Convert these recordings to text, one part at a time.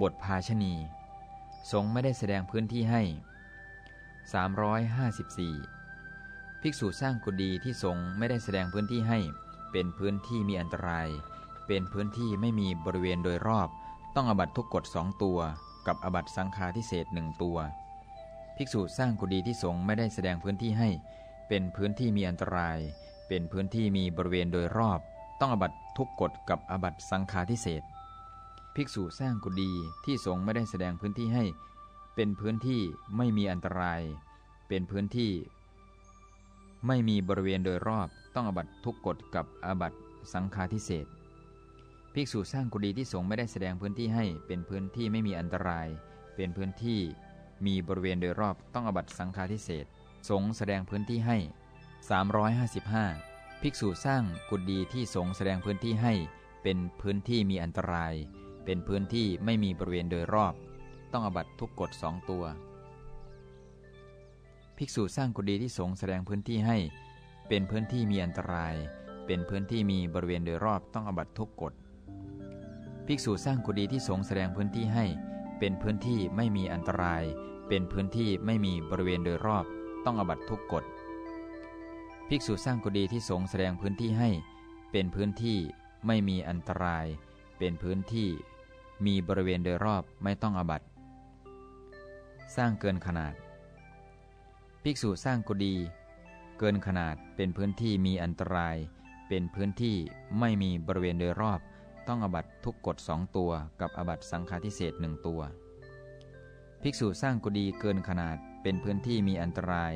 บทภาชณีสงไม่ได้แสดงพื้นที่ให้ 354 ภิกษุสร้างกุฏิที่สงไม่ได้แสดงพื้นที่ให้ เป็นพื้นที่มีอันตราย เป็นพื้นที่ไม่มีบริเวณโดยรอบ ต้องอบัตทุกกฎสองตัว กับอบัตสังฆาทิเศษหนึ่งตัว ภิกษุสร้างกุฏิที่สงไม่ได้แสดงพื้นที่ให้ เป็นพื้นที่มีอันตราย เป็นพื้นที่มีบริเวณโดยรอบ ต้องอบัตทุกกฎกับอบัตสังฆาทิเศษ ภิกษุสร้างกุฏิที่สงฆ์ไม่ได้แสดงพื้นที่ให้ เป็นพื้นที่ไม่มีอันตราย เป็นพื้นที่ ไม่มีบริเวณโดยรอบต้องอบัตทุกกฎกับอบัตสังฆาทิเศษภิกษุสร้างกุฏิที่สงฆ์ไม่ได้แสดงพื้นที่ให้ เป็นพื้นที่ไม่มีอันตราย เป็นพื้นที่มีบริเวณโดยรอบต้องอบัตสังฆาทิเศษสงฆ์แสดงพื้นที่ให้ 355 ภิกษุสร้างกุฏิที่สงฆ์แสดงพื้นที่ให้ เป็นพื้นที่มีอันตราย เป็นพื้นที่ไม่มีบริเวณโดยรอบ ต้องอบัตทุกกฎสองตัว ภิกษุสร้างกุฏิที่สงแสดงพื้นที่ให้ เป็นพื้นที่มีอันตราย เป็นพื้นที่มีบริเวณโดยรอบต้องอบัตทุกกฎ ภิกษุสร้างกุฏิที่สงแสดงพื้นที่ให้ เป็นพื้นที่ไม่มีอันตราย เป็นพื้นที่ไม่มีบริเวณโดยรอบ ต้องอบัตทุกกฎ ภิกษุสร้างกุฏิที่สงแสดงพื้นที่ให้ เป็นพื้นที่ไม่มีอันตราย เป็นพื้นที่ มีบริเวณโดยรอบไม่ต้องอบัตสร้างเกินขนาด ภิกษุสร้างกุฏิเกินขนาดเป็นพื้นที่มีอันตราย เป็นพื้นที่ไม่มีบริเวณโดยรอบ ต้องอบัตทุกกฎสองตัวกับอบัตสังฆาทิเศษหนึ่งตัว ภิกษุสร้างกุฏิเกินขนาดเป็นพื้นที่มีอันตราย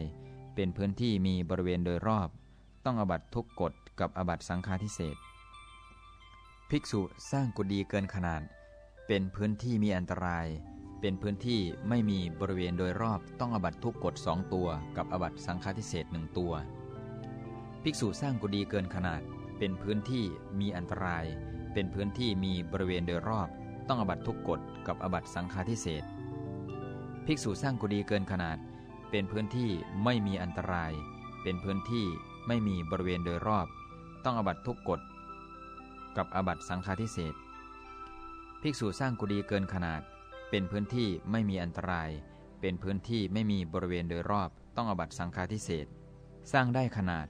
เป็นพื้นที่มีบริเวณโดยรอบ ต้องอบัตทุกกฎกับอบัตสังฆาทิเศษภิกษุสร้างกุฏิเกินขนาด เป็นพื้นที่มีอันตราย เป็นพื้นที่ไม่มีบริเวณโดยรอบต้องอบัตทุกกฎสองตัว กับอบัตสังฆาทิเศษหนึ่งตัว ภิกษุสร้างกุฏิเกินขนาด เป็นพื้นที่มีอันตราย เป็นพื้นที่มีบริเวณโดยรอบ ต้องอบัตทุกกฎกับอบัตสังฆาทิเศษภิกษุสร้างกุฏิเกินขนาด เป็นพื้นที่ไม่มีอันตราย เป็นพื้นที่ไม่มีบริเวณโดยรอบ ต้องอบัตทุกกฎกับอบัตสังฆาทิเศษ ภิกษุสร้างกุฏิเกินขนาด เป็นพื้นที่ไม่มีอันตราย เป็นพื้นที่ไม่มีบริเวณโดยรอบ ต้องอบัตสังฆาทิเศษสร้างได้ขนาด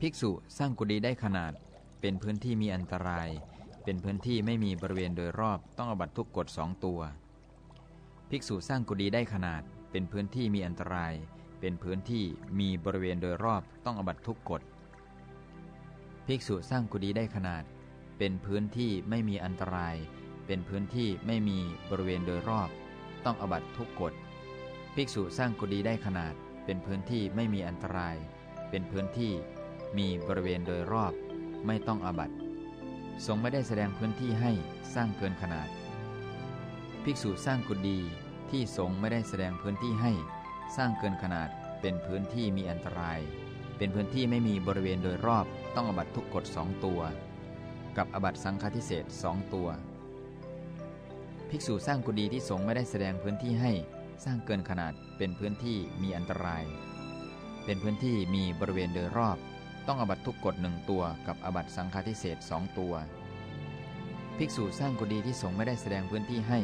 ภิกษุสร้างกุฏิได้ขนาด เป็นพื้นที่มีอันตราย เป็นพื้นที่ไม่มีบริเวณโดยรอบ ต้องอบัตทุกกฎสองตัว ภิกษุสร้างกุฏิได้ขนาด เป็นพื้นที่มีอันตราย เป็นพื้นที่มีบริเวณโดยรอบต้องอบัตทุกกฎภิกษุสร้างกุฏิได้ขนาด เป็นพื้นที่ไม่มีอันตราย เป็นพื้นที่ไม่มีบริเวณโดยรอบ ต้องอบัตทุกกฎ ภิกษุสร้างกุฏิได้ขนาด เป็นพื้นที่ไม่มีอันตราย เป็นพื้นที่มีบริเวณโดยรอบ ไม่ต้องอบัตสงไม่ได้แสดงพื้นที่ให้สร้างเกินขนาด ภิกษุสร้างกุฏิที่สงไม่ได้แสดงพื้นที่ให้ สร้างเกินขนาด เป็นพื้นที่มีอันตราย เป็นพื้นที่ไม่มีบริเวณโดยรอบ ต้องอบัตทุกกฎสองตัว กับอบัตสังฆาทิเศษสองตัว ภิกษุสร้างกุฏิที่สงฆ์ไม่ได้แสดงพื้นที่ให้สร้างเกินขนาดเป็นพื้นที่มีอันตราย เป็นพื้นที่มีบริเวณโดยรอบ ต้องอบัตทุกกฎหนึ่งตัวกับอบัตสังฆาทิเศษสองตัว ภิกษุสร้างกุฏิที่สงฆ์ไม่ได้แสดงพื้นที่ให้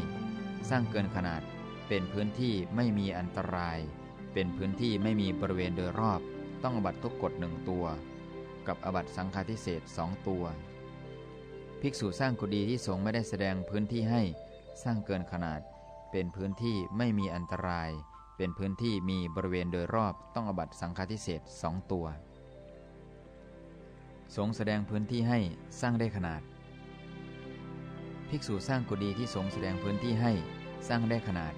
สร้างเกินขนาดเป็นพื้นที่ไม่มีอันตราย เป็นพื้นที่ไม่มีบริเวณโดยรอบ ต้องอบัตทุกกฎหนึ่งตัว กับอบัตสังฆาทิเศษสองตัว ภิกษุสร้างกุฏิที่สงฆ์ไม่ได้แสดงพื้นที่ให้ สร้างเกินขนาด เป็นพื้นที่ไม่มีอันตราย เป็นพื้นที่มีบริเวณโดยรอบต้องอบัตสังฆาทิเศษสองตัว สงแสดงพื้นที่ให้สร้างได้ขนาด ภิกษุสร้างกุฏิที่สงแสดงพื้นที่ให้สร้างได้ขนาด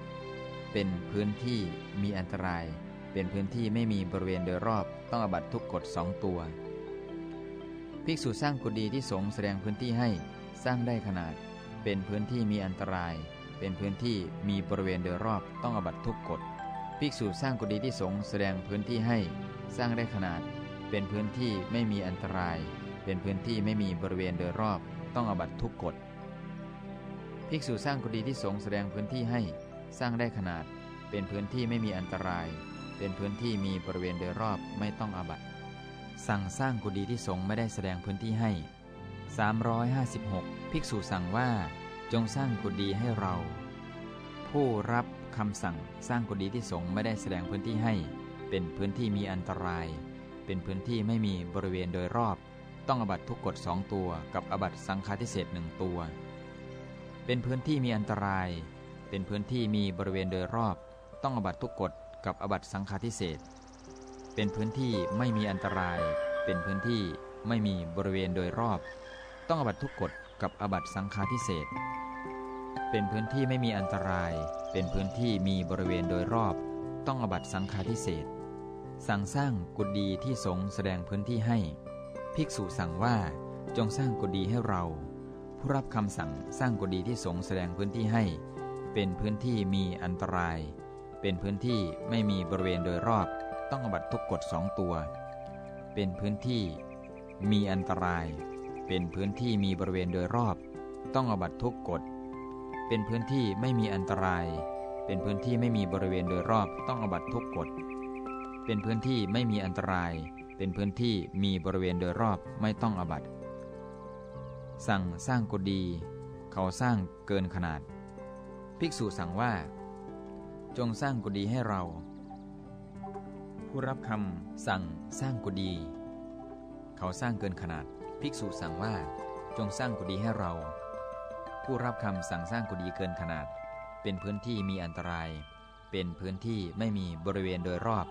เป็นพื้นที่มีอันตราย เป็นพื้นที่ไม่มีบริเวณโดยรอบต้องอบัตทุกกฎสองตัว ภิกษุสร้างกุฏิที่สงแสดงพื้นที่ให้สร้างได้ขนาด เป็นพื้นที่มีอันตราย เป็นพื้นที่มีบริเวณโดยรอบต้องอบัตทุกกฎภิกษุสร้างกุฏิที่สงฆ์แสดงพื้นที่ให้ สร้างได้ขนาด เป็นพื้นที่ไม่มีอันตราย เป็นพื้นที่ไม่มีบริเวณโดยรอบต้องอบัตทุกกฎภิกษุสร้างกุฏิที่สงฆ์แสดงพื้นที่ให้ สร้างได้ขนาด เป็นพื้นที่ไม่มีอันตราย เป็นพื้นที่มีบริเวณโดยรอบไม่ต้องอาบัตสั่งสร้างกุฏิที่สงฆ์ไม่ได้แสดงพื้นที่ให้ 356 ภิกษุสั่งว่า จงสร้างกุฏิให้เรา ผู้รับคำสั่งสร้างกุฏิที่สงฆ์ไม่ได้แสดงพื้นที่ให้ เป็นพื้นที่มีอันตราย เป็นพื้นที่ไม่มีบริเวณโดยรอบ ต้องอบัตทุกกฎสองตัวกับอบัตสังฆาทิเศษหนึ่งตัว เป็นพื้นที่มีอันตราย เป็นพื้นที่มีบริเวณโดยรอบ ต้องอบัตทุกกฎกับอบัตสังฆาทิเศษเป็นพื้นที่ไม่มีอันตราย เป็นพื้นที่ไม่มีบริเวณโดยรอบ ต้องอบัตทุกกฎกับอบัตสังฆาทิเศษเป็นพื้นที่ไม่มีอันตราย เป็นพื้นที่มีบริเวณโดยรอบ ต้องอบัตสังฆาทิเศษสั่งสร้างกุฏิที่สงแสดงพื้นที่ให้ ภิกษุสั่งว่าจงสร้างกุฏิให้เรา ผู้รับคำสั่งสร้างกุฏิที่สงแสดงพื้นที่ให้ เป็นพื้นที่มีอันตราย เป็นพื้นที่ไม่มีบริเวณโดยรอบ ต้องอบัตทุกกฎสองตัว เป็นพื้นที่มีอันตราย เป็นพื้นที่มีบริเวณโดยรอบ ต้องอบัตทุกกฎ เป็นพื้นที่ไม่มีอันตราย เป็นพื้นที่ไม่มีบริเวณโดยรอบ ต้องอบัตทุกกฎ เป็นพื้นที่ไม่มีอันตราย เป็นพื้นที่มีบริเวณโดยรอบไม่ต้องอบัตสั่งสร้างกุฏิเขาสร้างเกินขนาด ภิกษุสั่งว่า จงสร้างกุฏิให้เรา ผู้รับคำสั่งสร้างกุฏิเขาสร้างเกินขนาด ภิกษุสั่งว่าจงสร้างกุฏิให้เรา ผู้รับคำสั่งสร้างกุฏิเกินขนาด เป็นพื้นที่มีอันตราย เป็นพื้นที่ไม่มีบริเวณโดยรอบ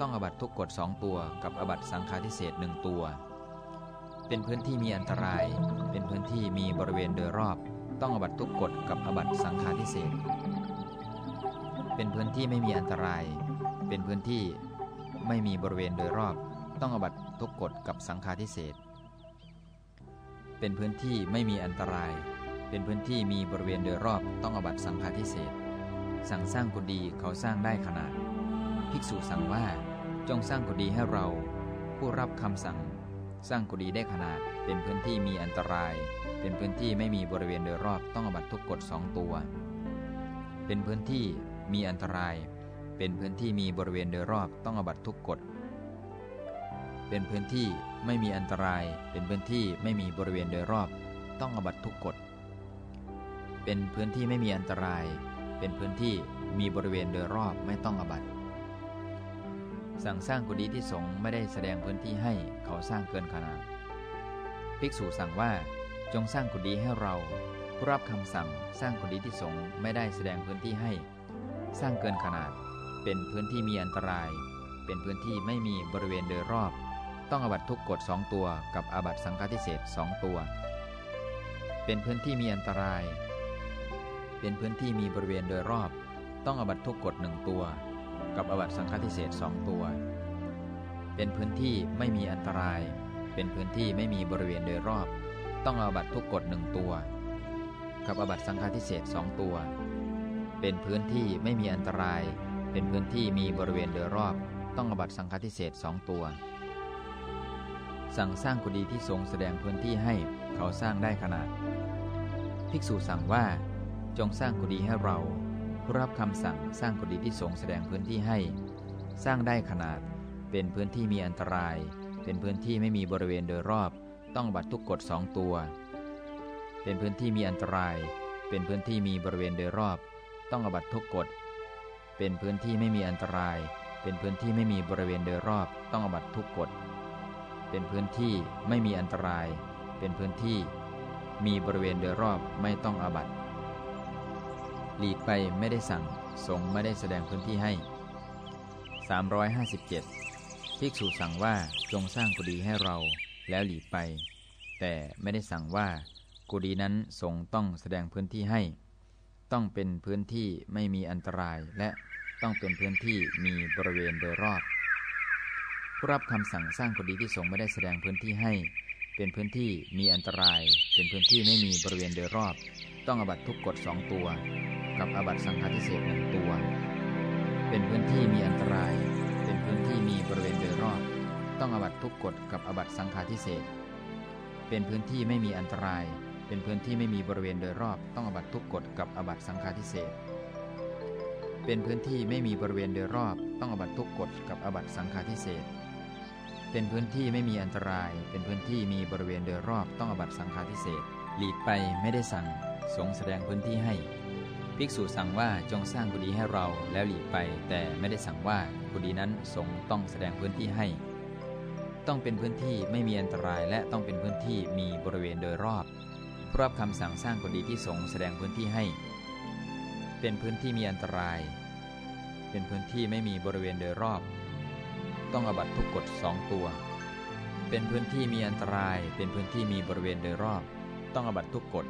ต้องอบัตทุกกฎสองตัวกับอบัตสังฆาทิเศษหนึ่งตัว เป็นพื้นที่มีอันตราย เป็นพื้นที่มีบริเวณโดยรอบ ต้องอบัตทุกกฎกับอบัตสังฆาทิเศษเป็นพื้นที่ไม่มีอันตราย เป็นพื้นที่ไม่มีบริเวณโดยรอบ ต้องอบัตทุกกฎกับสังฆาทิเศษ เป็นพื้นที่ไม่มีอันตราย เป็นพื้นที่มีบริเวณโดยรอบต้องอบัตสังฆาทิเศษสั่งสร้างกุฏิเขาสร้างได้ขนาด ภิกษุสั่งว่าจงสร้างกุฏิให้เรา ผู้รับคำสั่ง สร้างกุฏิได้ขนาด เป็นพื้นที่มีอันตราย เป็นพื้นที่ไม่มีบริเวณโดยรอบต้องอบัตทุกกฎสองตัว เป็นพื้นที่มีอันตราย เป็นพื้นที่มีบริเวณโดยรอบต้องอบัตทุกกฎ เป็นพื้นที่ไม่มีอันตราย เป็นพื้นที่ไม่มีบริเวณโดยรอบ ต้องอบัตทุกกฎ เป็นพื้นที่ไม่มีอันตราย เป็นพื้นที่มีบริเวณโดยรอบไม่ต้องอบัตสั่งสร้างกุฏิที่สงไม่ได้แสดงพื้นที่ให้เขาสร้างเกินขนาด ภิกษุสั่งว่าจงสร้างกุฏิให้เราผู้รับคำสั่งสร้างกุฏิที่สงไม่ได้แสดงพื้นที่ให้ สร้างเกินขนาด เป็นพื้นที่มีอันตราย เป็นพื้นที่ไม่มีบริเวณโดยรอบ ต้องอบัตทุกกฎสองตัวกับอาบัตสังฆทิเศษสองตัว เป็นพื้นที่มีอันตราย เป็นพื้นที่มีบริเวณโดยรอบ ต้องอบัตทุกกฎหนึ่งตัว กับอาบัตสังฆทิเศษสองตัว เป็นพื้นที่ไม่มีอันตราย เป็นพื้นที่ไม่มีบริเวณโดยรอบ ต้องอาบัตทุกกฎหนึ่งตัว กับอาบัตสังฆทิเศษสองตัว เป็นพื้นที่ไม่มีอันตราย เป็นพื้นที่มีบริเวณโดยรอบ ต้องอบัตสังฆทิเศษสองตัว สั่งสร้างกุฏิที่ทรงแสดงพื้นที่ให้เขาสร้างได้ขนาด ภิกษุสั่งว่า จงสร้างกุฏิให้เราผู้รับคำสั่งสร้างกุฏิที่ทรงแสดงพื้นที่ให้ สร้างได้ขนาด เป็นพื้นที่มีอันตราย เป็นพื้นที่ไม่มีบริเวณโดยรอบ ต้องบัตทุกกฎสองตัว เป็นพื้นที่มีอันตราย เป็นพื้นที่มีบริเวณโดยรอบ ต้องอบัตทุกกฎเป็นพื้นที่ไม่มีอันตราย เป็นพื้นที่ไม่มีบริเวณโดยรอบ ต้องอบัตทุกกฎ เป็นพื้นที่ไม่มีอันตราย เป็นพื้นที่ มีบริเวณโดยรอบไม่ต้องอาบัตหลีกไปไม่ได้สั่ง สงไม่ได้แสดงพื้นที่ให้ 357ภิกษุสั่งว่าจงสร้างกุฏิให้เราแล้วหลีกไป แต่ไม่ได้สั่งว่า กุฏินั้นสงต้องแสดงพื้นที่ให้ ต้องเป็นพื้นที่ไม่มีอันตรายและต้องเป็นพื้นที่มีบริเวณโดยรอบ ผู้รับคำสั่งสร้างกุฏิที่สงไม่ได้แสดงพื้นที่ให้ เป็นพื้นที่มีอันตราย เป็นพื้นที่ไม่มีบริเวณโดยรอบ ต้องอบัตทุกกฎสองตัว กับอบัตสังฆาทิเศษหนึ่งตัว เป็นพื้นที่มีอันตราย เป็นพื้นที่มีบริเวณโดยรอบ ต้องอบัตทุกกฎกับอบัตสังฆาทิเศษเป็นพื้นที่ไม่มีอันตราย เป็นพื้นที่ไม่มีบริเวณโดยรอบ ต้องอบัตทุกกฎกับอบัตสังฆาทิเศษเป็นพื้นที่ไม่มีบริเวณโดยรอบ ต้องอบัตทุกกฎกับอบัตสังฆาทิเศษ เป็นพื้นที่ไม่มีอันตราย เป็นพื้นที่มีบริเวณโดยรอบต้องอบัตสังฆาทิเศษหลีกไปไม่ได้สั่งสงแสดงพื้นที่ให้ ภิกษุสั่งว่าจงสร้างกุฏิให้เราแล้วหลีกไป แต่ไม่ได้สั่งว่ากุฏินั้นสงต้องแสดงพื้นที่ให้ ต้องเป็นพื้นที่ไม่มีอันตรายและต้องเป็นพื้นที่มีบริเวณโดยรอบรอบคำสั่งสร้างกุฏิที่สงแสดงพื้นที่ให้ เป็นพื้นที่มีอันตราย เป็นพื้นที่ไม่มีบริเวณโดยรอบ ต้องอบัตทุกกฎสองตัว เป็นพื้นที่มีอันตราย เป็นพื้นที่มีบริเวณโดยรอบ ต้องอบัตทุกกฎ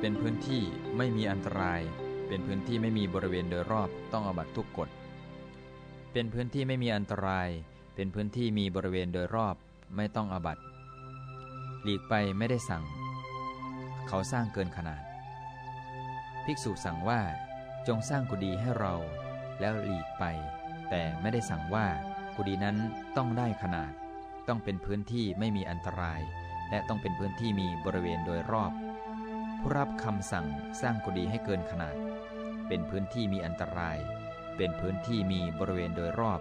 เป็นพื้นที่ไม่มีอันตราย เป็นพื้นที่ไม่มีบริเวณโดยรอบ ต้องอบัตทุกกฎ เป็นพื้นที่ไม่มีอันตราย เป็นพื้นที่มีบริเวณโดยรอบ ไม่ต้องอบัตหลีกไปไม่ได้สั่ง เขาสร้างเกินขนาด ภิกษุสั่งว่าจงสร้างกุฏิให้เรา แล้วหลีกไป แต่ไม่ได้สั่งว่า กุฏินั้นต้องได้ขนาด ต้องเป็นพื้นที่ไม่มีอันตราย และต้องเป็นพื้นที่มีบริเวณโดยรอบ ผู้รับคำสั่งสร้างกุฏิให้เกินขนาด เป็นพื้นที่มีอันตราย เป็นพื้นที่มีบริเวณโดยรอบ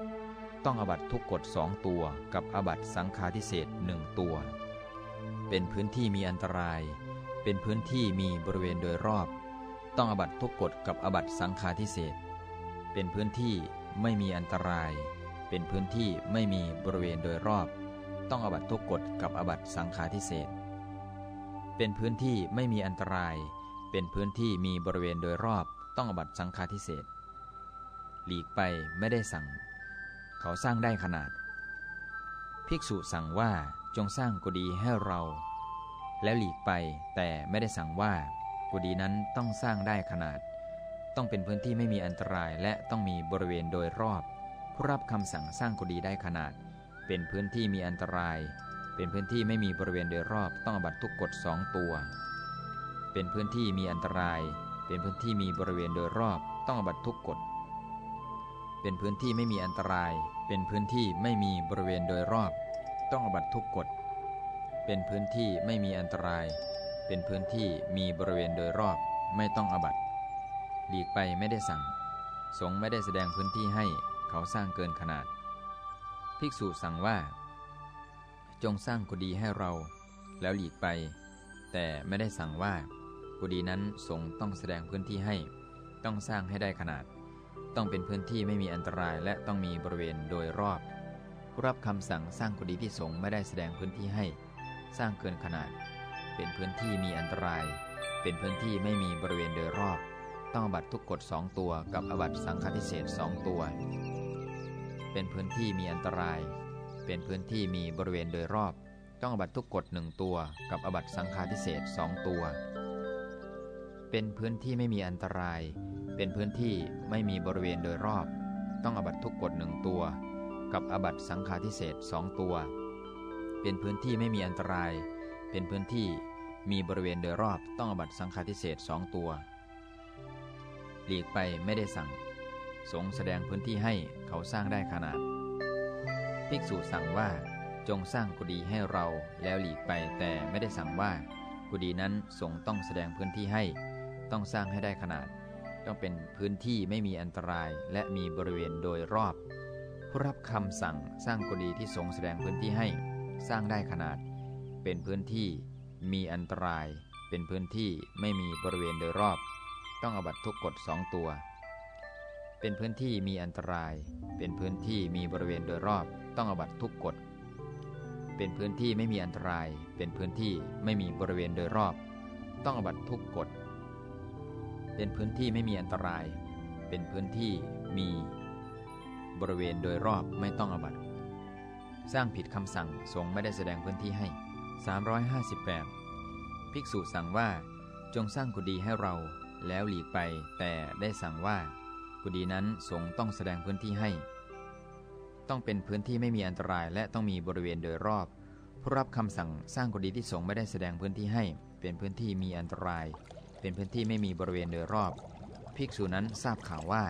ต้องอบัตทุกกฎสองตัวกับอบัตสังฆาทิเศษหนึ่งตัว เป็นพื้นที่มีอันตราย เป็นพื้นที่มีบริเวณโดยรอบ ต้องอบัตทุกกฎกับอบัตสังฆาทิเศษเป็นพื้นที่ไม่มีอันตราย เป็นพื้นที่ไม่มีบริเวณโดยรอบ ต้องอบัตทุกกฎกับอบัตสังฆาทิเศษเป็นพื้นที่ไม่มีอันตราย เป็นพื้นที่มีบริเวณโดยรอบ ต้องอบัตสังฆาทิเศษหลีกไปไม่ได้สั่ง เขาสร้างได้ขนาด ภิกษุสั่งว่าจงสร้างกุฏิให้เรา แล้วหลีกไปแต่ไม่ได้สั่งว่า กุฏินั้นต้องสร้างได้ขนาด ต้องเป็นพื้นที่ไม่มีอันตรายและต้องมีบริเวณโดยรอบ ผู้รับคำสั่งสร้างกุฏิได้ขนาด เป็นพื้นที่มีอันตราย เป็นพื้นที่ไม่มีบริเวณโดยรอบต้องอบัตทุกกฎสองตัว เป็นพื้นที่มีอันตราย เป็นพื้นที่มีบริเวณโดยรอบต้องอบัตทุกกฎเป็นพื้นที่ไม่มีอันตราย เป็นพื้นที่ไม่มีบริเวณโดยรอบ ต้องอบัตทุกกฎเป็นพื้นที่ไม่มีอันตราย เป็นพื้นที่มีบริเวณโดยรอบไม่ต้องอบัตหลีกไปไม่ได้สั่ง สงไม่ได้แสดงพื้นที่ให้ เขาสร้างเกินขนาด ภิกษุสั่งว่า จงสร้างกุฏิให้เรา แล้วหลีกไป แต่ไม่ได้สั่งว่า กุฏินั้นสงต้องแสดงพื้นที่ให้ ต้องสร้างให้ได้ขนาด ต้องเป็นพื้นที่ไม่มีอันตรายและต้องมีบริเวณโดยรอบผู้รับคำสั่งสร้างกุฏิที่สงไม่ได้แสดงพื้นที่ให้ สร้างเกินขนาด เป็นพื้นที่มีอันตราย เป็นพื้นที่ไม่มีบริเวณโดยรอบ ต้องอบัตทุกกฎสองตัวกับอบัตสังฆทิเศษสองตัว เป็นพื้นที่มีอันตราย เป็นพื้นที่มีบริเวณโดยรอบ ต้องอบัตทุกกฎหนึ่งตัวกับอบัตสังฆาทิเศษสองตัว เป็นพื้นที่ไม่มีอันตราย เป็นพื้นที่ไม่มีบริเวณโดยรอบ ต้องอบัตทุกกฎหนึ่งตัว กับอบัตสังฆาทิเศษสองตัว เป็นพื้นที่ไม่มีอันตราย เป็นพื้นที่มีบริเวณโดยรอบต้องอบัตสังฆาทิเศษสองตัว หลีกไปไม่ได้สั่ง สงแสดงพื้นที่ให้เขาสร้างได้ขนาด ภิกษุสั่งว่าจงสร้างกุฏิให้เราแล้วหลีกไปแต่ไม่ได้สั่งว่า กุฏินั้นสงต้องแสดงพื้นที่ให้ ต้องสร้างให้ได้ขนาด ต้องเป็นพื้นที่ไม่มีอันตรายและมีบริเวณโดยรอบ ผู้รับคำสั่งสร้างกุฏิที่สงแสดงพื้นที่ให้ สร้างได้ขนาด เป็นพื้นที่มีอันตราย เป็นพื้นที่ไม่มีบริเวณโดยรอบ ต้องอบัตทุกกฎสองตัว เป็นพื้นที่มีอันตราย เป็นพื้นที่มีบริเวณโดยรอบต้องอบัตทุกกฎ เป็นพื้นที่ไม่มีอันตราย เป็นพื้นที่ไม่มีบริเวณโดยรอบ ต้องอบัตทุกกฎ เป็นพื้นที่ไม่มีอันตราย เป็นพื้นที่มีบริเวณโดยรอบไม่ต้องอบัตสร้างผิดคำสั่งสงฆ์ไม่ได้แสดงพื้นที่ให้ 358 ภิกษุสั่งว่าจงสร้างกุฏิให้เราแล้วหลีกไป แต่ได้สั่งว่า กุฏินั้นสงต้องแสดงพื้นที่ให้ ต้องเป็นพื้นที่ไม่มีอันตรายและต้องมีบริเวณโดยรอบ ผู้รับคำสั่งสร้างกุฏิที่สงไม่ได้แสดงพื้นที่ให้ เป็นพื้นที่มีอันตราย เป็นพื้นที่ไม่มีบริเวณโดยรอบ ภิกษุนั้นทราบข่าวว่า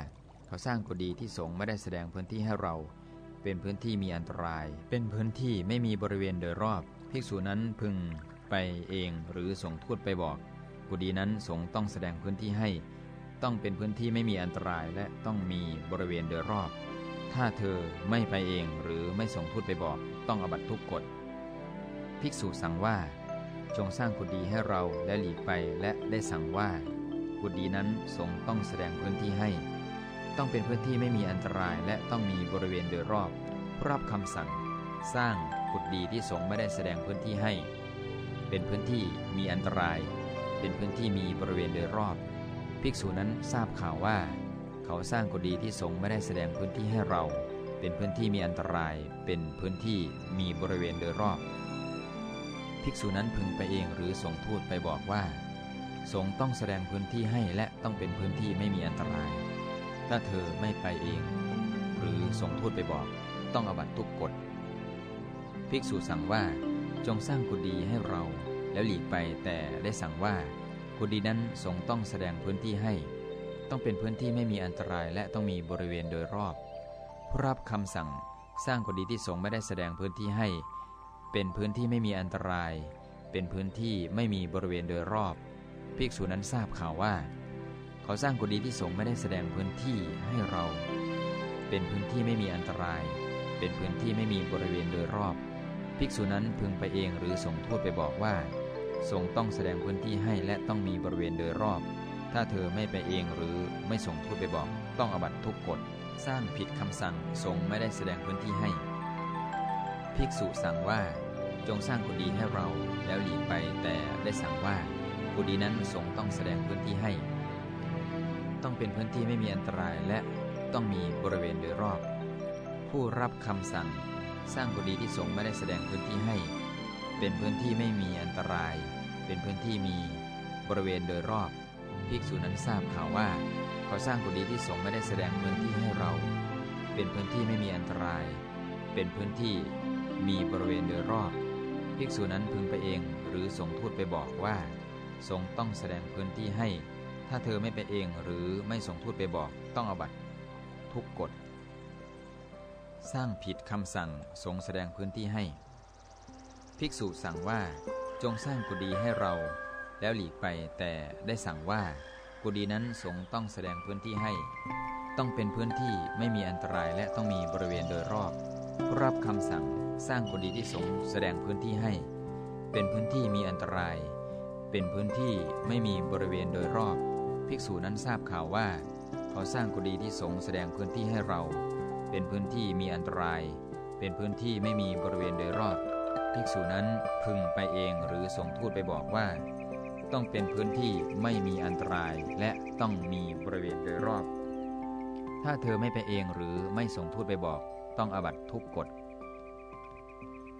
เขาสร้างกุฏิที่สงไม่ได้แสดงพื้นที่ให้เรา เป็นพื้นที่มีอันตราย เป็นพื้นที่ไม่มีบริเวณโดยรอบ ภิกษุนั้นพึงไปเองหรือส่งทูตไปบอก กุฏินั้นสงต้องแสดงพื้นที่ให้ ต้องเป็นพื้นที่ไม่มีอันตรายและต้องมีบริเวณโดยรอบ ถ้าเธอไม่ไปเองหรือไม่ส่งทูตไปบอกต้องอบัตทุกกฎ ภิกษุสั่งว่า จงสร้างกุฏิให้เราและหลีกไปและได้สั่งว่า กุฏินั้นสงต้องแสดงพื้นที่ให้ ต้องเป็นพื้นที่ไม่มีอันตรายและต้องมีบริเวณโดยรอบ รับคำสั่ง สร้างกุฏิที่สงไม่ได้แสดงพื้นที่ให้ เป็นพื้นที่มีอันตราย เป็นพื้นที่มีบริเวณโดยรอบ ภิกษุนั้นทราบข่าวว่า เขาสร้างกุฏิที่สงไม่ได้แสดงพื้นที่ให้เรา เป็นพื้นที่มีอันตราย เป็นพื้นที่มีบริเวณโดยรอบ ภิกษุนั้นพึงไปเองหรือส่งทูตไปบอกว่า สงต้องแสดงพื้นที่ให้และต้องเป็นพื้นที่ไม่มีอันตราย ถ้าเธอไม่ไปเอง หรือส่งทูตไปบอก ต้องอบัตทุกกฎ ภิกษุสั่งว่าจงสร้างกุฏิให้เรา แล้วหลีกไปแต่ได้สั่งว่า กุฏินั้นสงต้องแสดงพื้นที่ให้ ต้องเป็นพื้นที่ไม่มีอันตรายและต้องมีบริเวณโดยรอบ ผู้รับคำสั่งสร้างกุฏิที่สงไม่ได้แสดงพื้นที่ให้ เป็นพื้นที่ไม่มีอันตราย เป็นพื้นที่ไม่มีบริเวณโดยรอบภิกษุนั้นทราบข่าวว่า เขาสร้างกุฏิที่สงไม่ได้แสดงพื้นที่ให้เรา เป็นพื้นที่ไม่มีอันตราย เป็นพื้นที่ไม่มีบริเวณโดยรอบภิกษุนั้นพึงไปเองหรือส่งทูตไปบอกว่า ทรงต้องแสดงพื้นที่ให้และต้องมีบริเวณโดยรอบ ถ้าเธอไม่ไปเองหรือไม่ส่งทูตไปบอกต้องอบัตทุกกฎ สร้างผิดคำสั่งทรงไม่ได้แสดงพื้นที่ให้ ภิกษุสั่งว่า จงสร้างกุฏิให้เราแล้วหลีกไปแต่ได้สั่งว่ากุฏินั้นทรงต้องแสดงพื้นที่ให้ ต้องเป็นพื้นที่ไม่มีอันตรายและต้องมีบริเวณโดยรอบ ผู้รับคำสั่ง สร้างกุฏิที่ทรงไม่ได้แสดงพื้นที่ให้ เป็นพื้นที่ไม่มีอันตราย เป็นพื้นที่มีบริเวณโดยรอบ ภิกษุนั้นทราบข่าวว่า เขาสร้างกุฏิที่สงฆ์ไม่ได้แสดงพื้นที่ให้เรา เป็นพื้นที่ไม่มีอันตราย เป็นพื้นที่มีบริเวณโดยรอบ ภิกษุนั้นพึงไปเองหรือส่งทูตไปบอกว่าสงต้องแสดงพื้นที่ให้ ถ้าเธอไม่ไปเองหรือไม่ส่งทูตไปบอกต้องอบัตทุกกฎ สร้างผิดคำสั่งสงแสดงพื้นที่ให้ ภิกษุสั่งว่าจงสร้างกุฏิให้เรา แล้วหลีกไปแต่ได้สั่งว่า กุฏินั้นสงต้องแสดงพื้นที่ให้ ต้องเป็นพื้นที่ไม่มีอันตรายและต้องมีบริเวณโดยรอบผู้รับคำสั่งสร้างกุฏิที่สงแสดงพื้นที่ให้ เป็นพื้นที่มีอันตราย เป็นพื้นที่ไม่มีบริเวณโดยรอบ ภิกษุนั้นทราบข่าวว่า เขาสร้างกุฏิที่สงแสดงพื้นที่ให้เรา เป็นพื้นที่มีอันตราย เป็นพื้นที่ไม่มีบริเวณโดยรอบ ภิกษุนั้นพึงไปเองหรือส่งทูตไปบอกว่า ต้องเป็นพื้นที่ไม่มีอันตรายและต้องมีบริเวณโดยรอบ ถ้าเธอไม่ไปเองหรือไม่ส่งทูตไปบอก ต้องอบัตทุกกฎ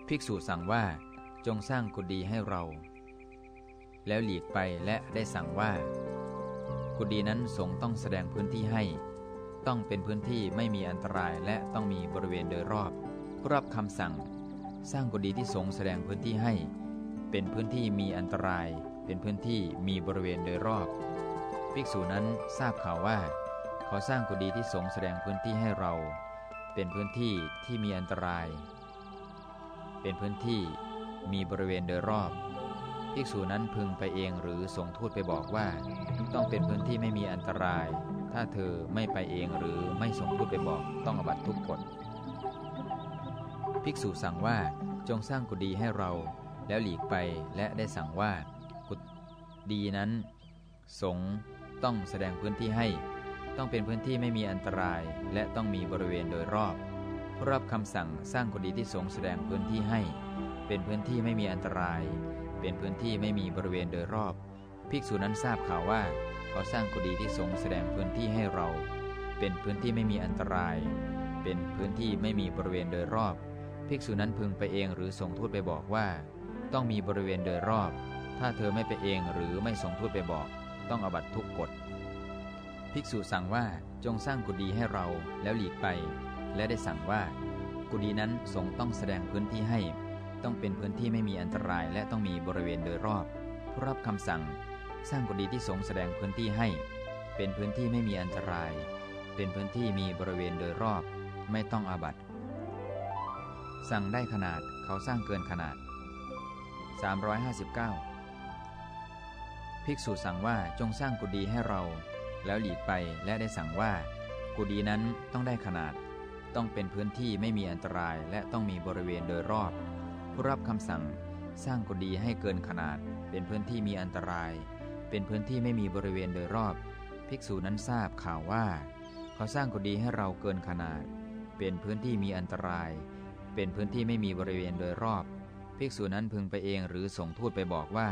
ภิกษุสั่งว่าจงสร้างกุฏิให้เรา แล้วหลีกไปและได้สั่งว่า กุฏินั้นสงต้องแสดงพื้นที่ให้ ต้องเป็นพื้นที่ไม่มีอันตรายและต้องมีบริเวณโดยรอบ รับคำสั่ง สร้างกุฏิที่สงแสดงพื้นที่ให้ เป็นพื้นที่มีอันตราย เป็นพื้นที่มีบริเวณโดยรอบ ภิกษุนั้นทราบข่าวว่า เขาสร้างกุฏิที่สงแสดงพื้นที่ให้เรา เป็นพื้นที่ที่มีอันตราย เป็นพื้นที่มีบริเวณโดยรอบ ภิกษุนั้นพึงไปเองหรือส่งทูตไปบอกว่า ต้องเป็นพื้นที่ไม่มีอันตราย ถ้าเธอไม่ไปเองหรือไม่ส่งทูตไปบอกต้องอบัตทุกกฎ ภิกษุสั่งว่าจงสร้างกุฏิให้เรา แล้วหลีกไปและได้สั่งว่า กุฏินั้น สงต้องแสดงพื้นที่ให้ ต้องเป็นพื้นที่ไม่มีอันตราย และต้องมีบริเวณโดยรอบผู้รับคำสั่งสร้างกุฏิที่สงแสดงพื้นที่ให้ เป็นพื้นที่ไม่มีอันตราย เป็นพื้นที่ไม่มีบริเวณโดยรอบ ภิกษุนั้นทราบข่าวว่าเขาสร้างกุฏิที่สงแสดงพื้นที่ให้เรา เป็นพื้นที่ไม่มีอันตราย เป็นพื้นที่ไม่มีบริเวณโดยรอบ ภิกษุนั้นพึงไปเองหรือส่งทูตไปบอกว่า ต้องมีบริเวณโดยรอบ ถ้าเธอไม่ไปเองหรือไม่ส่งทูตไปบอก ต้องอบัตทุกกฎ ภิกษุสั่งว่าจงสร้างกุฏิให้เราแล้วหลีกไป และได้สั่งว่า กุฏินั้นสงต้องแสดงพื้นที่ให้ ต้องเป็นพื้นที่ไม่มีอันตรายและต้องมีบริเวณโดยรอบผู้รับคำสั่ง สร้างกุฏิที่สงแสดงพื้นที่ให้ เป็นพื้นที่ไม่มีอันตราย เป็นพื้นที่มีบริเวณโดยรอบ ไม่ต้องอาบัต สั่งได้ขนาดเขาสร้างเกินขนาด 359 ภิกษุสั่งว่าจงสร้างกุฏิให้เรา แล้วหลีกไปและได้สั่งว่า กุฏินั้นต้องได้ขนาด ต้องเป็นพื้นที่ไม่มีอันตรายและต้องมีบริเวณโดยรอบ ผู้รับคำสั่งสร้างกุฏิให้เกินขนาด เป็นพื้นที่มีอันตราย เป็นพื้นที่ไม่มีบริเวณโดยรอบ ภิกษุนั้นทราบข่าวว่า เขาสร้างกุฏิให้เราเกินขนาด เป็นพื้นที่มีอันตราย เป็นพื้นที่ไม่มีบริเวณโดยรอบ ภิกษุนั้นพึงไปเองหรือส่งทูตไปบอกว่า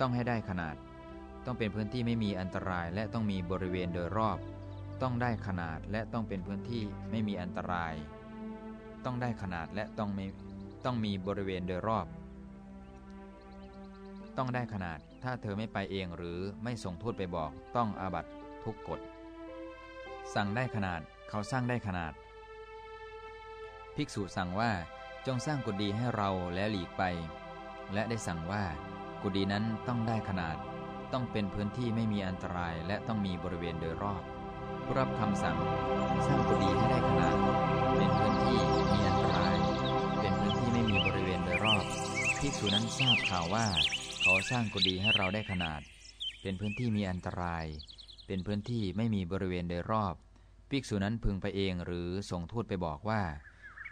ต้องให้ได้ขนาด ต้องเป็นพื้นที่ไม่มีอันตรายและต้องมีบริเวณโดยรอบ ต้องได้ขนาดและต้องเป็นพื้นที่ไม่มีอันตราย ต้องได้ขนาดและต้องไม่ต้องมีบริเวณโดยรอบ ต้องได้ขนาด ถ้าเธอไม่ไปเองหรือไม่ส่งทูตไปบอก ต้องอาบัตทุกกฎ สั่งได้ขนาด เขาสร้างได้ขนาด ภิกษุสั่งว่าจงสร้างกุฏิให้เราและหลีกไป และได้สั่งว่า กุฏินั้นต้องได้ขนาด ต้องเป็นพื้นที่ไม่มีอันตรายและต้องมีบริเวณโดยรอบผู้รับคำสั่ง สร้างกุฏิให้ได้ขนาด เป็นพื้นที่มีอันตราย เป็นพื้นที่ไม่มีบริเวณโดยรอบภิกษุนั้นทราบข่าวว่า เขาสร้างกุฏิให้เราได้ขนาด เป็นพื้นที่มีอันตราย เป็นพื้นที่ไม่มีบริเวณโดยรอบภิกษุนั้นพึงไปเองหรือส่งทูตไปบอกว่า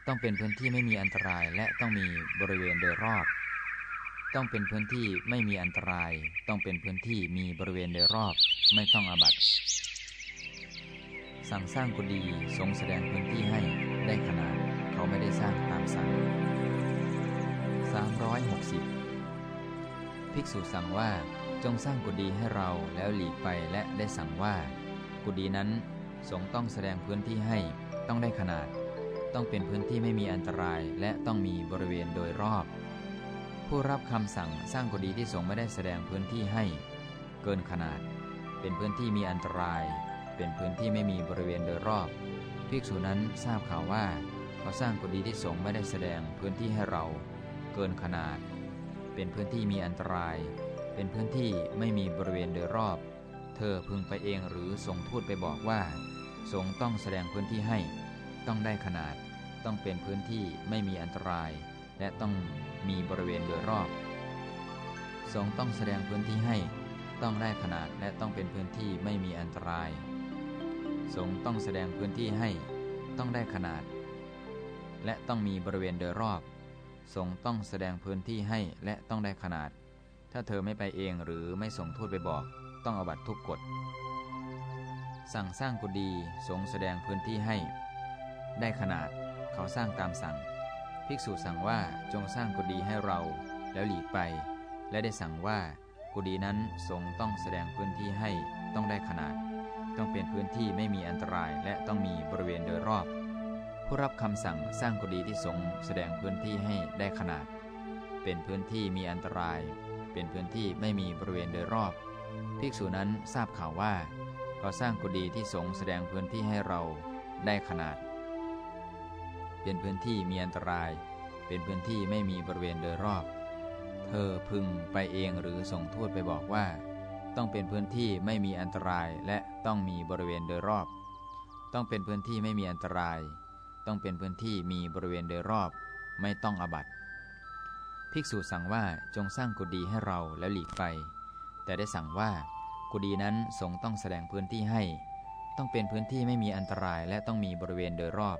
ต้องเป็นพื้นที่ไม่มีอันตรายและต้องมีบริเวณโดยรอบ ต้องเป็นพื้นที่ไม่มีอันตราย ต้องเป็นพื้นที่มีบริเวณโดยรอบ ไม่ต้องอาบัตสั่งสร้างกุฏิทรงแสดงพื้นที่ให้ได้ขนาดเขาไม่ได้สร้างตามสั่ง 360 ภิกษุสั่งว่าจงสร้างกุฏิให้เราแล้วหลีกไปและได้สั่งว่า กุฏินั้นสงต้องแสดงพื้นที่ให้ต้องได้ขนาด ต้องเป็นพื้นที่ไม่มีอันตรายและต้องมีบริเวณโดยรอบ ผู้รับคำสั่งสร้างกุฏิที่สงไม่ได้แสดงพื้นที่ให้ เกินขนาด เป็นพื้นที่มีอันตราย เป็นพื้นที่ไม่มีบริเวณโดยรอบ ภิกษุนั้นทราบข่าวว่าเขาสร้างกุฏิที่สงไม่ได้แสดงพื้นที่ให้เรา เกินขนาด เป็นพื้นที่มีอันตราย เป็นพื้นที่ไม่มีบริเวณโดยรอบ เธอพึงไปเองหรือส่งทูตไปบอกว่าสงต้องแสดงพื้นที่ให้ ต้องได้ขนาด ต้องเป็นพื้นที่ไม่มีอันตราย และต้องมีบริเวณโดยรอบ สงฆ์ต้องแสดงพื้นที่ให้ ต้องได้ขนาดและต้องเป็นพื้นที่ไม่มีอันตราย สงฆ์ต้องแสดงพื้นที่ให้ ต้องได้ขนาด และต้องมีบริเวณโดยรอบ สงฆ์ต้องแสดงพื้นที่ให้และต้องได้ขนาด ถ้าเธอไม่ไปเองหรือไม่ส่งทูตไปบอก ต้องอบัตทุกกฎ สั่งสร้างกุฏิสงฆ์แสดงพื้นที่ให้ได้ขนาด เขาสร้างตามสั่ง ภิกษุสั่งว่าจงสร้างกุฏิให้เราแล้วหลีกไป และได้สั่งว่ากุฏินั้นสงต้องแสดงพื้นที่ให้ต้องได้ขนาด ต้องเป็นพื้นที่ไม่มีอันตรายและต้องมีบริเวณโดยรอบ ผู้รับคำสั่งสร้างกุฏิที่สงแสดงพื้นที่ให้ได้ขนาด เป็นพื้นที่มีอันตราย เป็นพื้นที่ไม่มีบริเวณโดยรอบ ภิกษุนั้นทราบข่าวว่าเขาสร้างกุฏิที่สงแสดงพื้นที่ให้เราได้ขนาด เป็นพื้นที่มีอันตราย เป็นพื้นที่ไม่มีบริเวณโดยรอบ เธอพึงไปเองหรือส่งทูตไปบอกว่า ต้องเป็นพื้นที่ไม่มีอันตรายและต้องมีบริเวณโดยรอบ ต้องเป็นพื้นที่ไม่มีอันตราย ต้องเป็นพื้นที่มีบริเวณโดยรอบ ไม่ต้องอบัตภิกษุสั่งว่าจงสร้างกุฏิให้เราแล้วหลีกไป แต่ได้สั่งว่า กุฏินั้นสงต้องแสดงพื้นที่ให้ ต้องเป็นพื้นที่ไม่มีอันตรายและต้องมีบริเวณโดยรอบ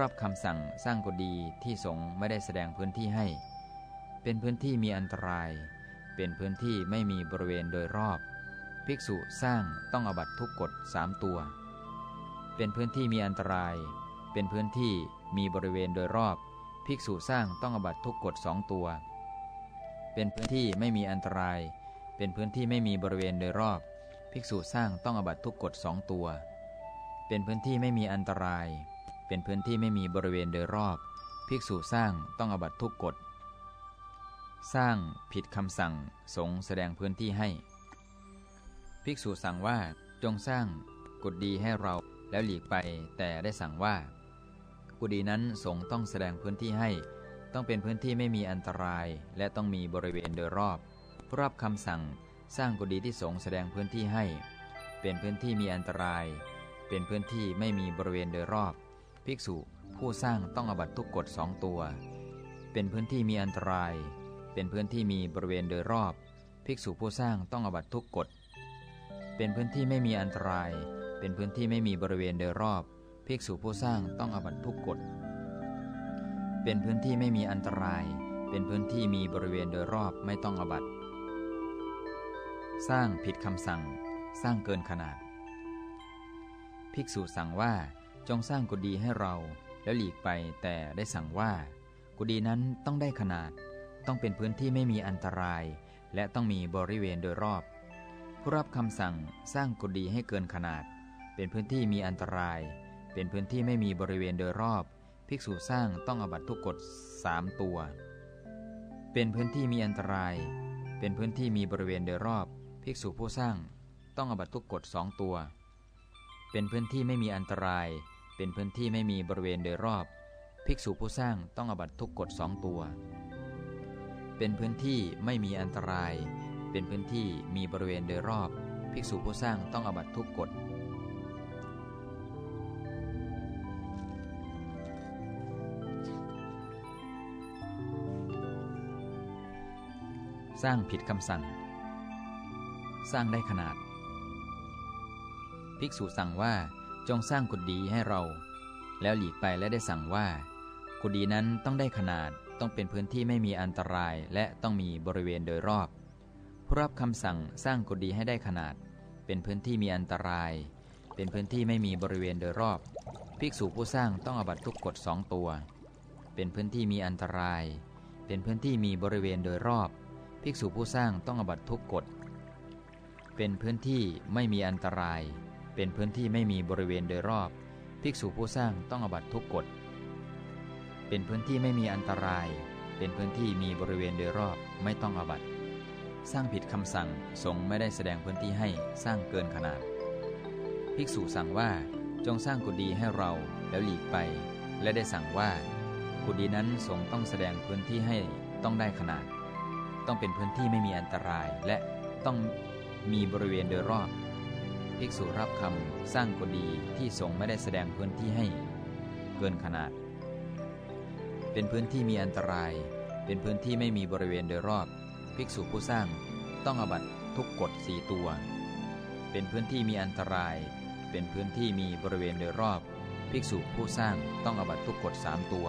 รับคำสั่งสร้างกุฏิที่สงไม่ได้แสดงพื้นที่ให้ เป็นพื้นที่มีอันตราย เป็นพื้นที่ไม่มีบริเวณโดยรอบ ภิกษุสร้างต้องอบัตทุกกฎสามตัว เป็นพื้นที่มีอันตราย เป็นพื้นที่มีบริเวณโดยรอบ ภิกษุสร้างต้องอบัตทุกกฎสองตัว เป็นพื้นที่ไม่มีอันตราย เป็นพื้นที่ไม่มีบริเวณโดยรอบ ภิกษุสร้างต้องอบัตทุกกฎสองตัว เป็นพื้นที่ไม่มีอันตราย เป็นพื้นที่ไม่มีบริเวณโดยรอบ ภิกษุสร้างต้องอบัตทุกกฎ สร้างผิดคำสั่งสงแสดงพื้นที่ให้ ภิกษุสั่งว่าจงสร้างกุฏิให้เราแล้วหลีกไป แต่ได้สั่งว่า กุฏินั้นสงต้องแสดงพื้นที่ให้ ต้องเป็นพื้นที่ไม่มีอันตราย และต้องมีบริเวณโดยรอบผู้รับคำสั่งสร้างกุฏิที่สงแสดงพื้นที่ให้ เป็นพื้นที่มีอันตราย เป็นพื้นที่ไม่มีบริเวณโดยรอบ ภิกษุผู้สร้างต้องอบัตทุกกฎสองตัว เป็นพื้นที่มีอันตราย เป็นพื้นที่มีบริเวณโดยรอบ ภิกษุผู้สร้างต้องอบัตทุกกฎ เป็นพื้นที่ไม่มีอันตราย เป็นพื้นที่ไม่มีบริเวณโดยรอบ ภิกษุผู้สร้างต้องอบัตทุกกฎ เป็นพื้นที่ไม่มีอันตราย เป็นพื้นที่มีบริเวณโดยรอบไม่ต้องอบัตสร้างผิดคำสั่ง สร้างเกินขนาด ภิกษุสั่งว่า จงสร้างกุฏิให้เราแล้วหลีกไปแต่ได้สั่งว่า กุฏินั้นต้องได้ขนาด ต้องเป็นพื้นที่ไม่มีอันตราย และต้องมีบริเวณโดยรอบ ผู้รับคำสั่งสร้างกุฏิให้เกินขนาด เป็นพื้นที่มีอันตราย เป็นพื้นที่ไม่มีบริเวณโดยรอบ ภิกษุสร้างต้องอบัตทุกกฎสามตัว เป็นพื้นที่มีอันตราย เป็นพื้นที่มีบริเวณโดยรอบ ภิกษุผู้สร้างต้องอบัตทุกกฎสองตัว เป็นพื้นที่ไม่มีอันตราย เป็นพื้นที่ไม่มีบริเวณโดยรอบ ภิกษุผู้สร้างต้องอบัตทุกกฎสองตัว เป็นพื้นที่ไม่มีอันตราย เป็นพื้นที่มีบริเวณโดยรอบ ภิกษุผู้สร้างต้องอบัตทุกกฎสร้างผิดคำสั่ง สร้างได้ขนาด ภิกษุสั่งว่า จงสร้างกุฏิให้เรา แล้วหลีกไปและได้สั่งว่า กุฏินั้นต้องได้ขนาดต้องเป็นพื้นที่ไม่มีอันตรายและต้องมีบริเวณโดยรอบผู้รับคำสั่งสร้างกุฏิให้ได้ขนาด เป็นพื้นที่มีอันตราย เป็นพื้นที่ไม่มีบริเวณโดยรอบ ภิกษุผู้สร้างต้องอบัตทุกกฎสองตัว เป็นพื้นที่มีอันตราย เป็นพื้นที่มีบริเวณโดยรอบ ภิกษุผู้สร้างต้องอบัตทุกกฎเป็นพื้นที่ไม่มีอันตราย เป็นพื้นที่ไม่มีบริเวณโดยรอบ ภิกษุผู้สร้างต้องอบัตทุกกฎ เป็นพื้นที่ไม่มีอันตราย เป็นพื้นที่มีบริเวณโดยรอบไม่ต้องอบัตสร้างผิดคำสั่งสงไม่ได้แสดงพื้นที่ให้สร้างเกินขนาด ภิกษุสั่งว่าจงสร้างกุฏิให้เราแล้วหลีกไป และได้สั่งว่า กุฏินั้นสงต้องแสดงพื้นที่ให้ต้องได้ขนาด ต้องเป็นพื้นที่ไม่มีอันตรายและต้องมีบริเวณโดยรอบ ภิกษุรับคำสร้างกุฏิที่สงฆ์ไม่ได้แสดงพื้นที่ให้ เกินขนาด เป็นพื้นที่มีอันตราย เป็นพื้นที่ไม่มีบริเวณโดยรอบ ภิกษุผู้สร้างต้องอบัตทุกกฎสี่ตัว เป็นพื้นที่มีอันตราย เป็นพื้นที่มีบริเวณโดยรอบ ภิกษุผู้สร้างต้องอบัตทุกกฎสามตัว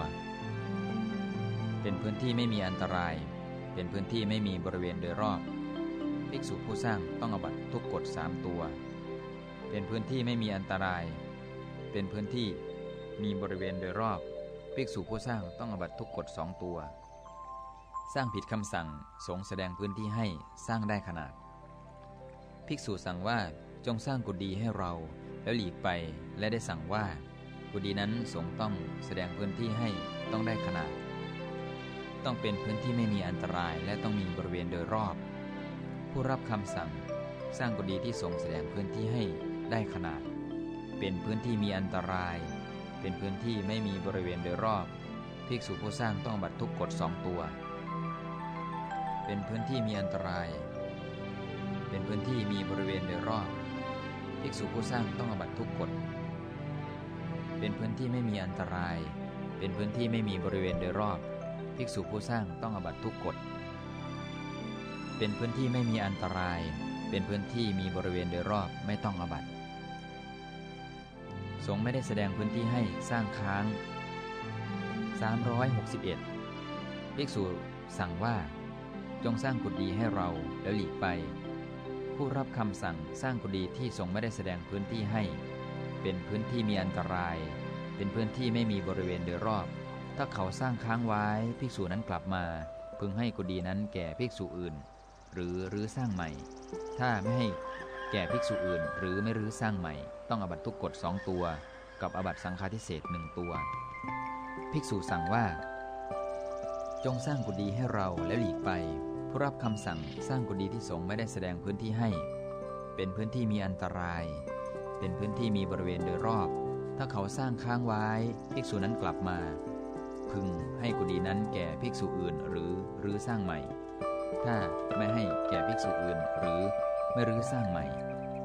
เป็นพื้นที่ไม่มีอันตราย เป็นพื้นที่ไม่มีบริเวณโดยรอบ ภิกษุผู้สร้างต้องอบัตทุกกฎสามตัว เป็นพื้นที่ไม่มีอันตราย เป็นพื้นที่มีบริเวณโดยรอบภิกษุผู้สร้างต้องอบัตทุกกฎสองตัว สร้างผิดคำสั่งสงแสดงพื้นที่ให้สร้างได้ขนาด ภิกษุสั่งว่าจงสร้างกุฏิให้เราแล้วหลีกไปและได้สั่งว่า กุฏินั้นสงต้องแสดงพื้นที่ให้ต้องได้ขนาด ต้องเป็นพื้นที่ไม่มีอันตรายและต้องมีบริเวณโดยรอบ ผู้รับคำสั่งสร้างกุฏิที่สงแสดงพื้นที่ให้ ได้ขนาด เป็นพื้นที่มีอันตราย เป็นพื้นที่ไม่มีบริเวณโดยรอบ ภิกษุผู้สร้างต้องบัตรทุกกฎสองตัว เป็นพื้นที่มีอันตราย เป็นพื้นที่มีบริเวณโดยรอบ ภิกษุผู้สร้างต้องอบัตทุกกฎ เป็นพื้นที่ไม่มีอันตราย เป็นพื้นที่ไม่มีบริเวณโดยรอบ ภิกษุผู้สร้างต้องอบัตทุกกฎ เป็นพื้นที่ไม่มีอันตรายเป็นพื้นที่มีบริเวณโดยรอบไม่ต้องอบัต สงไม่ได้แสดงพื้นที่ให้สร้างค้าง 361ภิกษุสั่งว่า จงสร้างกุฏิให้เราแล้วหลีกไป ผู้รับคำสั่งสร้างกุฏิที่ทรงไม่ได้แสดงพื้นที่ให้ เป็นพื้นที่มีอันตราย เป็นพื้นที่ไม่มีบริเวณโดยรอบ ถ้าเขาสร้างค้างไว้ภิกษุนั้นกลับมา พึงให้กุฏินั้นแก่ภิกษุอื่น หรือรื้อสร้างใหม่ ถ้าไม่ให้ แก่ภิกษุอื่น หรือไม่รื้อสร้างใหม่ ต้องอบัตทุกกฎสองตัว กับอบัตสังฆาทิเศษหนึ่งตัว ภิกษุสั่งว่า จงสร้างกุฏิให้เราแล้วหลีกไป ผู้รับคำสั่งสร้างกุฏิที่สงไม่ได้แสดงพื้นที่ให้ เป็นพื้นที่มีอันตราย เป็นพื้นที่มีบริเวณโดยรอบ ถ้าเขาสร้างค้างไว้ ภิกษุนั้นกลับมา พึงให้กุฏินั้นแก่ภิกษุอื่นหรือรื้อสร้างใหม่ ถ้าไม่ให้แก่ภิกษุอื่นหรือ ไม่รื้อสร้างใหม่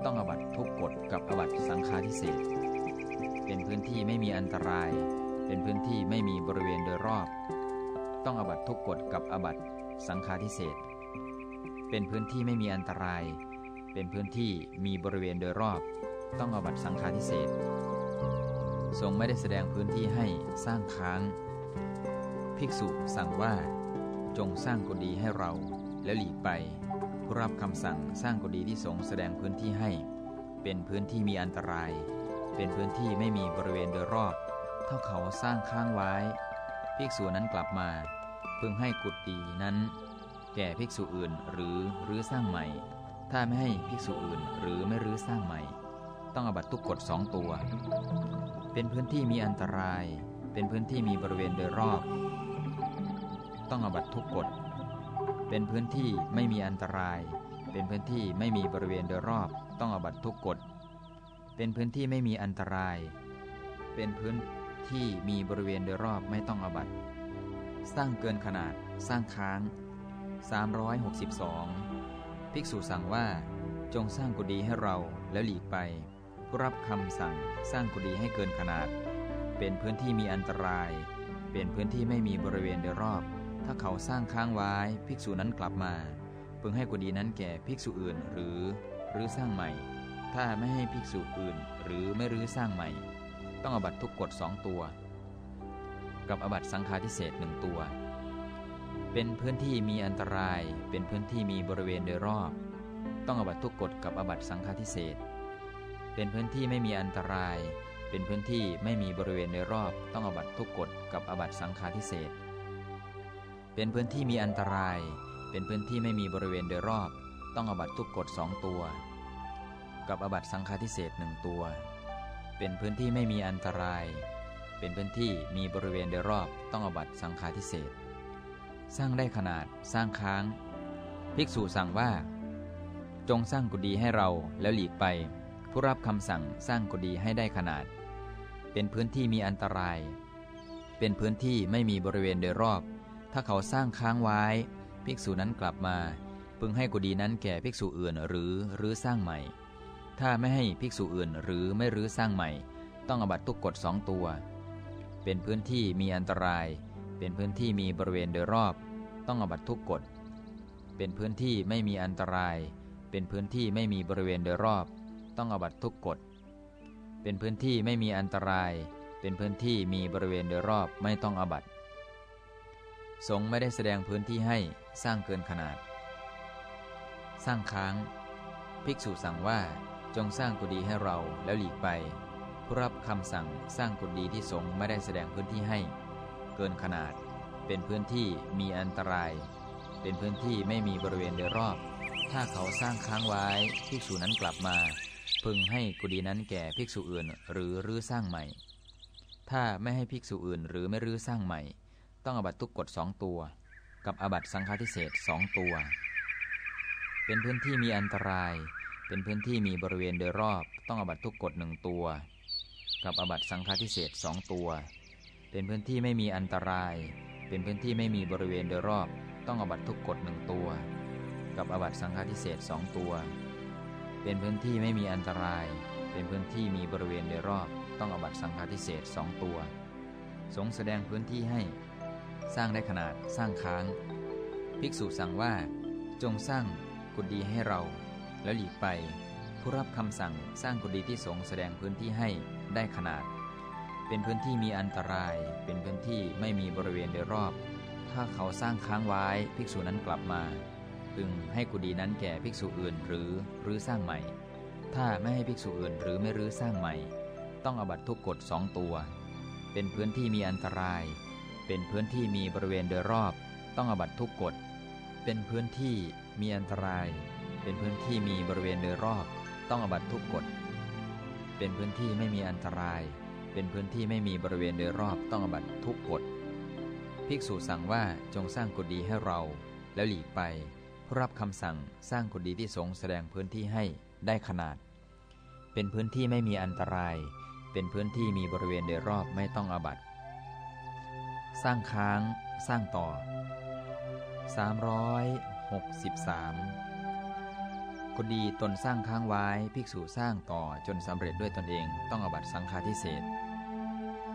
ต้องอบัตทุกกฎกับอบัตสังฆาทิเศษเป็นพื้นที่ไม่มีอันตราย เป็นพื้นที่ไม่มีบริเวณโดยรอบ ต้องอบัตทุกกฎกับอบัตสังฆาทิเศษเป็นพื้นที่ไม่มีอันตราย เป็นพื้นที่มีบริเวณโดยรอบ ต้องอบัตสังฆาทิเศษทรงไม่ได้แสดงพื้นที่ให้สร้างค้าง ภิกษุสั่งว่า จงสร้างกุฏิให้เราแล้วหลีกไป ผู้รับคำสั่งสร้างกุฏิที่สงแสดงพื้นที่ให้ เป็นพื้นที่มีอันตราย เป็นพื้นที่ไม่มีบริเวณโดยรอบ เท่าเขาสร้างค้างไว้ ภิกษุนั้นกลับมา พึงให้กุฏินั้น แก่ภิกษุอื่นหรือรื้อสร้างใหม่ ถ้าไม่ให้ภิกษุอื่นหรือไม่รื้อสร้างใหม่ ต้องอบัตทุกกฎสองตัว เป็นพื้นที่มีอันตราย เป็นพื้นที่มีบริเวณโดยรอบ ต้องอบัตทุกกฎ เป็นพื้นที่ไม่มีอันตราย เป็นพื้นที่ไม่มีบริเวณโดยรอบต้องอบัตทุกกฎ เป็นพื้นที่ไม่มีอันตราย เป็นพื้นที่มีบริเวณโดยรอบไม่ต้องอบัตสร้างเกินขนาด สร้างค้าง 362 ภิกษุสั่งว่า จงสร้างกุฏิให้เราแล้วหลีกไป ผู้รับคำสั่งสร้างกุฏิให้เกินขนาด เป็นพื้นที่มีอันตราย เป็นพื้นที่ไม่มีบริเวณโดยรอบ ถ้าเขาสร้างค้างไว้ภิกษุนั้นกลับมาเพึงให้กุฏินั้นแก่ภิกษุอื่นหรือหรือสร้างใหม่ ถ้าไม่ให้ภิกษุอื่น หรือไม่รื้อสร้างใหม่ ต้องอบัตทุกกฎสองตัว กับอบัตสังฆาทิเศษหนึ่งตัว เป็นพื้นที่มีอันตราย เป็นพื้นที่มีบริเวณโดยรอบ ต้องอบัตทุกกฎกับอบัตสังฆาทิเศษเป็นพื้นที่ไม่มีอันตราย เป็นพื้นที่ไม่มีบริเวณโดยรอบ ต้องอบัตทุกกฎกับอบัตสังฆาทิเศษ เป็นพื้นที่มีอันตราย เป็นพื้นที่ไม่มีบริเวณโดยรอบ ต้องอบัตทุกกฎสองตัว กับอบัตสังฆาทิเศษหนึ่งตัว เป็นพื้นที่ไม่มีอันตราย เป็นพื้นที่มีบริเวณโดยรอบต้องอบัตสังฆาทิเศษสร้างได้ขนาดสร้างค้าง ภิกษุสั่งว่า จงสร้างกุฏิให้เราแล้วหลีกไป ผู้รับคำสั่งสร้างกุฏิให้ได้ขนาด เป็นพื้นที่มีอันตราย เป็นพื้นที่ไม่มีบริเวณโดยรอบ ถ้าเขาสร้างค้างไว้ ภิกษุนั้นกลับมา พึงให้กุฏินั้นแก่ภิกษุอื่นหรือรื้อสร้างใหม่ ถ้าไม่ให้ภิกษุอื่นหรือไม่รื้อสร้างใหม่ ต้องอบัตทุกกฎสองตัว เป็นพื้นที่มีอันตราย เป็นพื้นที่มีบริเวณโดยรอบ ต้องอบัตทุกกฎ เป็นพื้นที่ไม่มีอันตราย เป็นพื้นที่ไม่มีบริเวณโดยรอบ ต้องอบัตทุกกฎ เป็นพื้นที่ไม่มีอันตราย เป็นพื้นที่มีบริเวณโดยรอบไม่ต้องอบัต สงไม่ได้แสดงพื้นที่ให้สร้างเกินขนาด สร้างค้าง ภิกษุสั่งว่าจงสร้างกุฏิให้เราแล้วหลีกไป ผู้รับคำสั่งสร้างกุฏิที่สงไม่ได้แสดงพื้นที่ให้ เกินขนาด เป็นพื้นที่มีอันตราย เป็นพื้นที่ไม่มีบริเวณโดยรอบ ถ้าเขาสร้างค้างไว้ภิกษุนั้นกลับมา พึงให้กุฏินั้นแก่ภิกษุอื่นหรือรื้อสร้างใหม่ ถ้าไม่ให้ภิกษุอื่นหรือไม่รื้อสร้างใหม่ ต้องอบัตทุกกฎสองตัว กับอบัตสังฆาทิเศษสองตัว เป็นพื้นที่มีอันตราย เป็นพื้นที่มีบริเวณโดยรอบ ต้องอบัตทุกกฎหนึ่งตัว กับอบัตสังฆาทิเศษสองตัว เป็นพื้นที่ไม่มีอันตราย เป็นพื้นที่ไม่มีบริเวณโดยรอบ ต้องอบัตทุกกฎหนึ่งตัว กับอบัตสังฆาทิเศษสองตัว เป็นพื้นที่ไม่มีอันตราย เป็นพื้นที่มีบริเวณโดยรอบ ต้องอบัตสังฆาทิเศษสองตัว สงแสดงพื้นที่ให้ สร้างได้ขนาดสร้างค้าง ภิกษุสั่งว่า จงสร้างกุฏิให้เรา แล้วหลีกไป ผู้รับคำสั่งสร้างกุฏิที่สงแสดงพื้นที่ให้ได้ขนาด เป็นพื้นที่มีอันตราย เป็นพื้นที่ไม่มีบริเวณโดยรอบ ถ้าเขาสร้างค้างไว้ภิกษุนั้นกลับมาพึงให้กุฏินั้นแก่ภิกษุอื่นหรือรื้อสร้างใหม่ ถ้าไม่ให้ภิกษุอื่นหรือไม่รื้อสร้างใหม่ ต้องอบัตทุกกฎสองตัว เป็นพื้นที่มีอันตราย เป็นพื้นที่มีบริเวณโดยรอบ ต้องอบัตทุกกฎ เป็นพื้นที่มีอันตราย เป็นพื้นที่มีบริเวณโดยรอบ ต้องอบัตทุกกฎ เป็นพื้นที่ไม่มีอันตราย เป็นพื้นที่ไม่มีบริเวณโดยรอบต้องอบัตทุกกฎ ภิกษุสั่งว่าจงสร้างกุฏิให้เราแล้วหลีกไปผู้รับคำสั่งสร้างกุฏิที่สงแสดงพื้นที่ให้ได้ขนาด เป็นพื้นที่ไม่มีอันตราย เป็นพื้นที่มีบริเวณโดยรอบไม่ต้องอบัต สร้างค้าง สร้างต่อ 363กุฏิตนสร้างค้างไว้ภิกษุสร้างต่อจนสำเร็จด้วยตนเองต้องอบัตสังฆาทิเศษ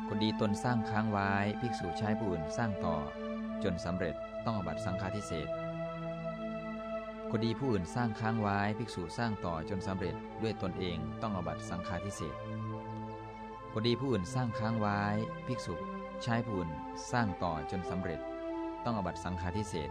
กุฏิตนสร้างค้างไว้ภิกษุใช้ผู้อื่นสร้างต่อ จนสำเร็จต้องอบัตสังฆาทิเศษกุฏิผู้อื่นสร้างค้างไว้ภิกษุสร้างต่อจนสำเร็จด้วยตนเองต้องอบัตสังฆาทิเศษกุฏิผู้อื่นสร้างค้างไว้ภิกษุ ใช้ผู้อื่นสร้างต่อจนสำเร็จ ต้องอบัตสังฆาทิเศษ